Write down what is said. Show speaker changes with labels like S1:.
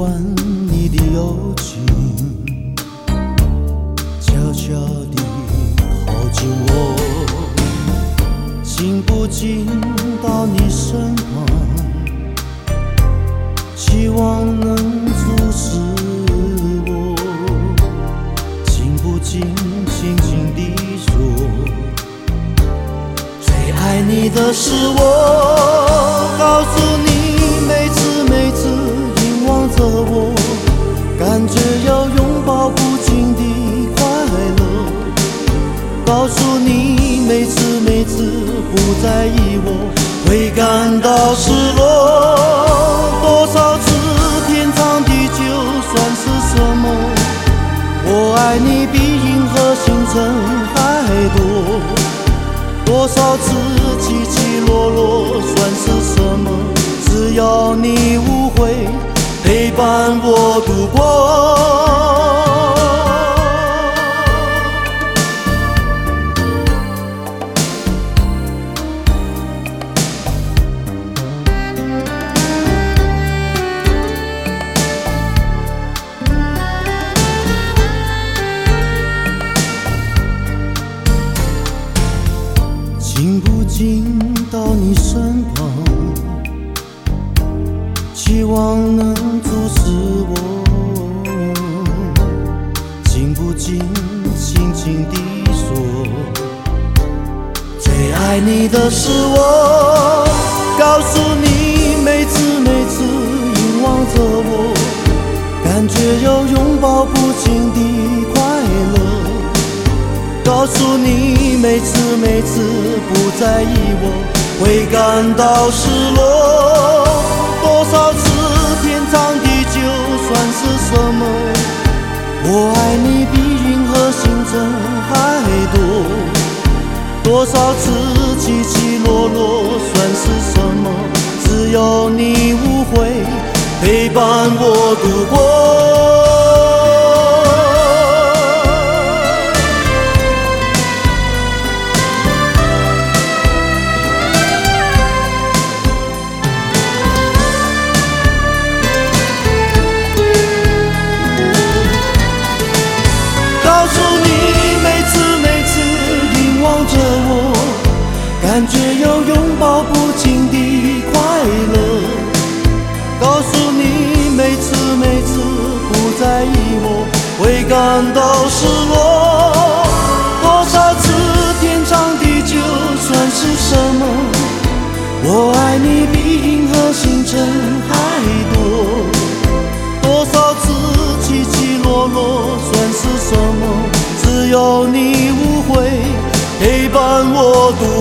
S1: 完你的幽情，悄悄地靠近我，情不禁到你身旁，希望能阻止我，情不禁轻轻地说，最爱你的是我，告诉告诉你每次每次不在意我，会感到失落。多少次天长地久算是什么？我爱你比银河星辰还多。多少次起起落落算是什么？只要你无悔，陪伴我度过。情不禁到你身旁，期望能阻止我，情不禁轻轻地说，最爱你的是我。告诉你，每次每次凝望着我，感觉有拥抱不尽的。告诉你，每次每次不在意我，会感到失落。多少次天长地久算是什么？我爱你比银河星辰还多。多少次起起落落算是什么？只要你无悔，陪伴我度过。有你无悔，陪伴我度。